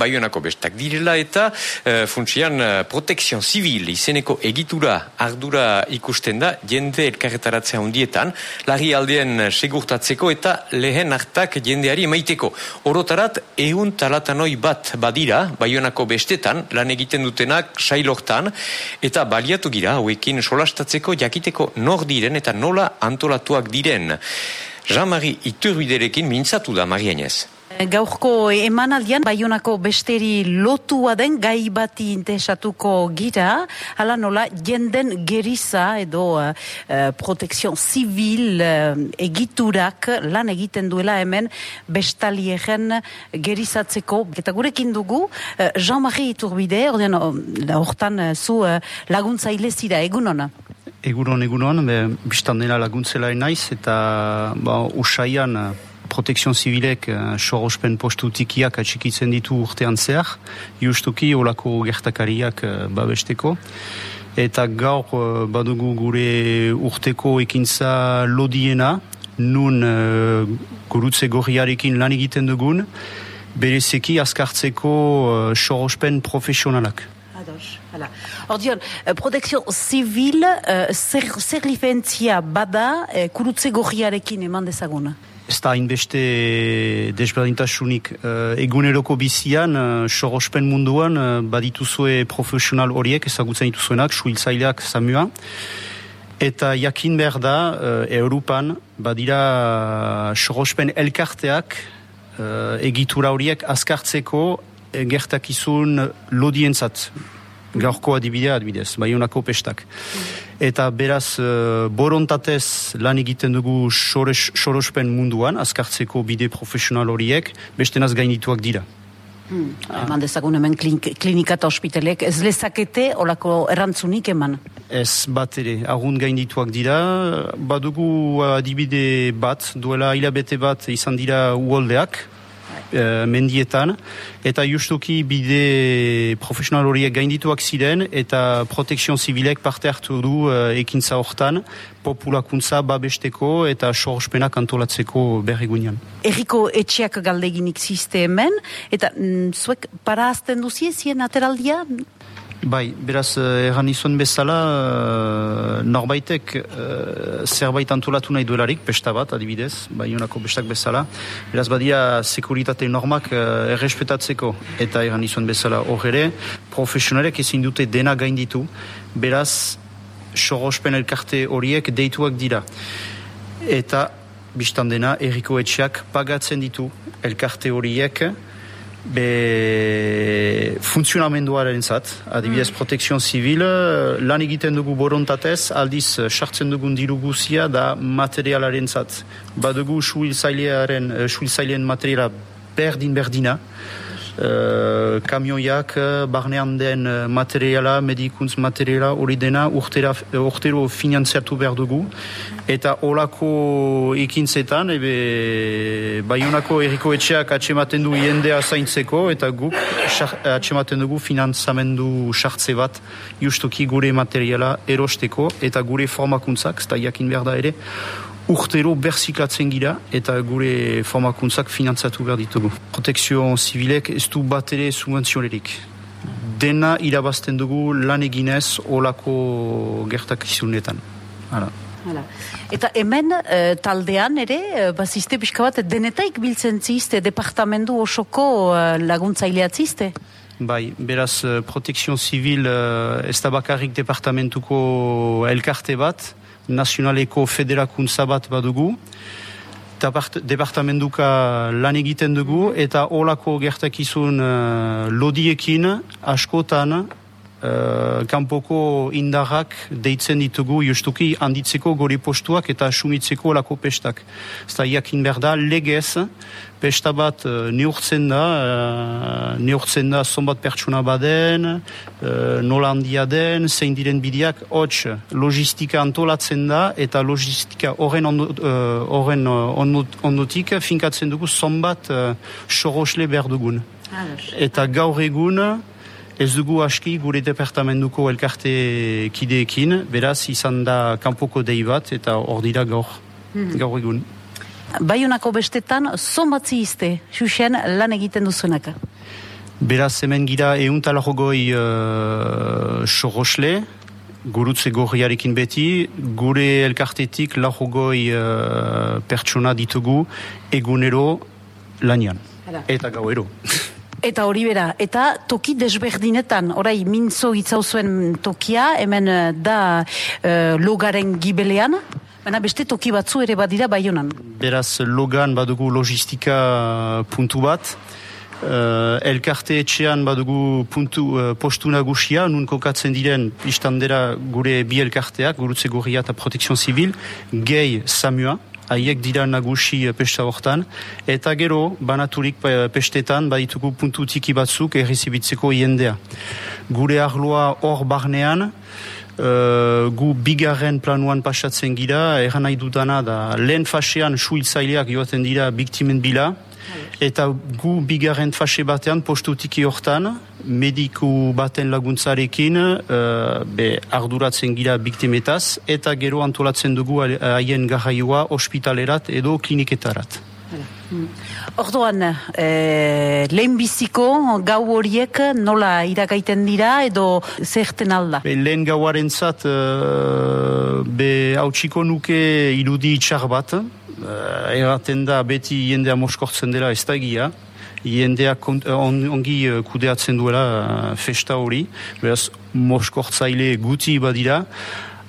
Baionako bestak direla eta uh, funtsian uh, protekzion zibil izeneko egitura ardura ikusten da jende elkarretaratzea hundietan, lagi aldeen segurtatzeko eta lehen hartak jendeari emaiteko. Orotarat, egun talatanoi bat badira, Baionako bestetan, lan egiten dutenak sailortan, eta baliatu gira, hauekin solastatzeko jakiteko nor diren eta nola antolatuak diren. Jean-Marie Iturbiderekin mintzatu da, Marianez. Gaurko emanaldian Baionako besteri lotua den gai bati intesatuko gira, hala nola jenden geriza edo uh, protekzion zibil uh, egiturak lan egiten duela hemen bestaliegen gerizatzeko. Eta gurekin dugu, uh, Jean-Marie Iturbide, ordean, hortan uh, zu uh, laguntzaile zira? Egunon, egunon, be, biztan dela laguntzela naiz eta ba, usaian protekzion zibilek uh, sorospen postu tikiak atxikitzen ditu urtean zehar, justuki olako gertakariak uh, babesteko. Eta gaur uh, badugu gure urteko ekintza lodiena, nun uh, gurutze gorriarekin lan egiten dugun, berezeki azkartzeko uh, sorospen profesionalak. Hala. Ordion, protekzio zibil, uh, zer, zer bada uh, kurutze gorriarekin eman dezaguna? Ez da hainbeste desberdintasunik uh, eguneroko bizian, uh, sorospen munduan, uh, badituzue profesional horiek ezagutzen dituzuenak, suhiltzaileak zamua. Eta jakin behar da, uh, Europan, badira sorospen elkarteak uh, egitura horiek azkartzeko gertakizun lodientzat gaurko adibidea adibidez, baionako pestak. Eta beraz, uh, borontatez lan egiten dugu sorospen munduan, azkartzeko bide profesional horiek, beste naz gainituak dira. Hmm. Ah. Eman dezagun hemen klinika eta hospitalek, ez lezakete olako errantzunik eman? Ez bat ere, agun gaindituak dira, badugu adibide bat, duela hilabete bat izan dira uoldeak, e, mendietan, eta justuki bide profesional horiek gaindituak ziren, eta protekzion zibilek parte hartu du e, ekintza hortan, populakuntza babesteko eta sorspenak antolatzeko berrigunean. Eriko etxeak galdeginik ziste hemen, eta mm, zuek para azten duzie zien ateraldia? Bai, beraz, eh, erran izan bezala, uh, norbaitek uh, zerbait antolatu nahi duelarik, pesta bat, adibidez, bai honako bestak bezala. Beraz, badia sekuritate normak errespetatzeko, eta erran izan bezala horre, profesionalek ezin dute dena gainditu, beraz, sorospen elkarte horiek deituak dira. Eta, biztan dena, erriko etxeak pagatzen ditu elkarte horiek, be funtzionamenduaren zat, adibidez mm. protekzion zibil, lan egiten dugu borontatez, aldiz sartzen dugun diru guzia da materialaren zat. Badugu suhilzailearen, suhilzailean materiala berdin-berdina, uh, kamioiak, eh, barnean den eh, materiala, medikuntz materiala, hori dena urtera, urtero finanziatu behar dugu. Eta olako ekintzetan, ebe, baionako eriko etxeak atxematen du jendea zaintzeko, eta guk atxematen dugu finanzamendu sartze bat justuki gure materiala erosteko, eta gure formakuntzak, eta jakin behar da ere, urtero berziklatzen gira eta gure formakuntzak finantzatu behar ditugu. Protekzio zibilek ez du bat ere subvenzionerik. Dena irabazten dugu lan eginez olako gertak izunetan. Hala. Hala. Eta hemen uh, taldean ere, uh, bazizte pixka bat, denetaik biltzen zizte, departamendu osoko uh, laguntzailea zizte? Bai, beraz, uh, protekzio zibil uh, ez da bakarrik departamentuko elkarte bat, nazionaleko federakuntza bat badugu, departamentuka lan egiten dugu, eta olako gertakizun uh, lodiekin askotan uh, kanpoko indarrak deitzen ditugu justuki handitzeko gori postuak eta asumitzeko lako pestak. Zta jakin berda, legez, pesta bat uh, neurtzen da, uh, neurtzen da zonbat pertsona baden, uh, nola handia den, zein diren bideak, hots, logistika antolatzen da, eta logistika horren ondotik finkatzen dugu zonbat uh, sorosle behar dugun. Eta gaur egun, Ez dugu aski gure departamentuko elkarte kideekin, beraz izan da kanpoko dei bat eta hor dira gaur, hmm. gaur egun. Baionako bestetan, zon batzi izte, xuxen lan egiten duzuenaka? Beraz, hemen gira euntalarogoi uh, sorosle, gurutze gorriarekin beti, gure elkartetik larogoi uh, pertsona ditugu egunero lanian. Eta gauero. Eta hori bera, eta toki desberdinetan, orai mintzo itzau zuen tokia, hemen eh, da uh, logaren gibelean, baina beste toki batzu ere badira baionan. Beraz, logan badugu logistika puntu bat, Uh, elkarte etxean badugu puntu uh, postu nagusia, nun kokatzen diren istandera gure bi elkarteak, gurutze gorria eta protekzion zibil, gehi samua, haiek dira nagusi uh, pesta hortan, eta gero, banaturik pestetan, baditugu puntu tiki batzuk errezibitzeko iendea. Gure arloa hor barnean, Uh, gu bigarren planuan pasatzen gira, erran nahi dudana da lehen fasean suiltzaileak joaten dira biktimen bila, Eta gu bigarren fase batean, postutiki hortan, mediku baten laguntzarekin, uh, be arduratzen gira biktimetaz, eta gero antolatzen dugu haien garraioa ospitalerat edo kliniketarat. Hmm. Orduan, eh, lehenbiziko gau horiek nola iragaiten dira edo zerten alda? Be, lehen gauaren zat, uh, be hautsiko nuke irudi txar bat, uh, erraten da beti jendea moskortzen dela ez da egia, jendea on, ongi uh, kudeatzen duela uh, festa hori, beraz moskortzaile guti badira,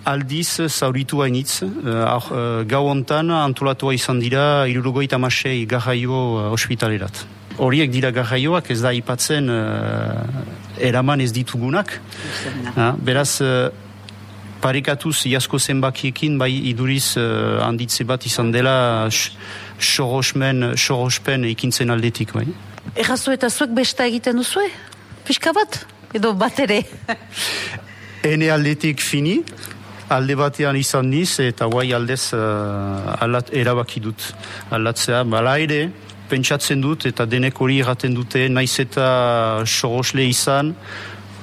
aldiz zauritu hainitz, uh, uh, gau ontan antolatua izan dira irurogoita masei garraio uh, ospitalerat. Horiek dira garraioak ez da ipatzen uh, eraman ez ditugunak. Uh, beraz, parekatuz jasko zenbakiekin bai iduriz uh, handitze bat izan dela sorosmen, sorospen ikintzen aldetik bai. Errazu eta zuek besta egiten duzue? Piska bat? Edo bat ere? Ene aldetik fini, alde batean izan niz eta guai aldez uh, alat, erabaki dut alatzea. Bala ere, pentsatzen dut eta denek hori erraten dute, naiz eta sorosle izan,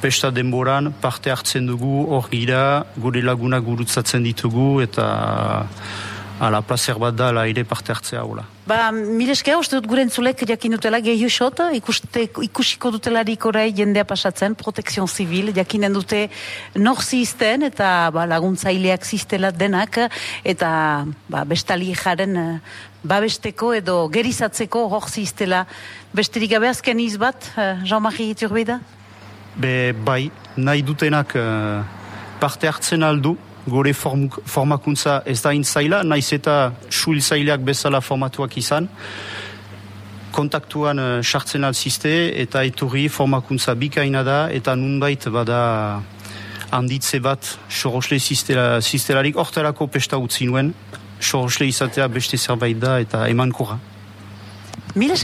pesta denboran parte hartzen dugu hor gira, gure laguna gurutzatzen ditugu eta ala placer bat da la ere parte hartzea hola. Ba, mireske uste dut gure entzulek jakin dutela gehiusot, ikusiko dutelarik orai jendea pasatzen, protekzion zibil, jakinen dute nor zizten eta ba, laguntzaileak ziztela denak eta ba, bestali jaren babesteko edo gerizatzeko hor ziztela. Besterik gabe azken izbat, eh, Jean-Marie Iturbeda? Be bai, nahi dutenak uh, parte hartzen aldu, gure form, formakuntza ez da intzaila, naiz eta suil zaileak bezala formatuak izan, kontaktuan uh, sartzen alziste eta eturri formakuntza bikaina da, eta nunbait bada handitze bat sorosle zistelarik, orterako pesta utzi nuen, sorosle izatea beste zerbait da eta eman kura. Mil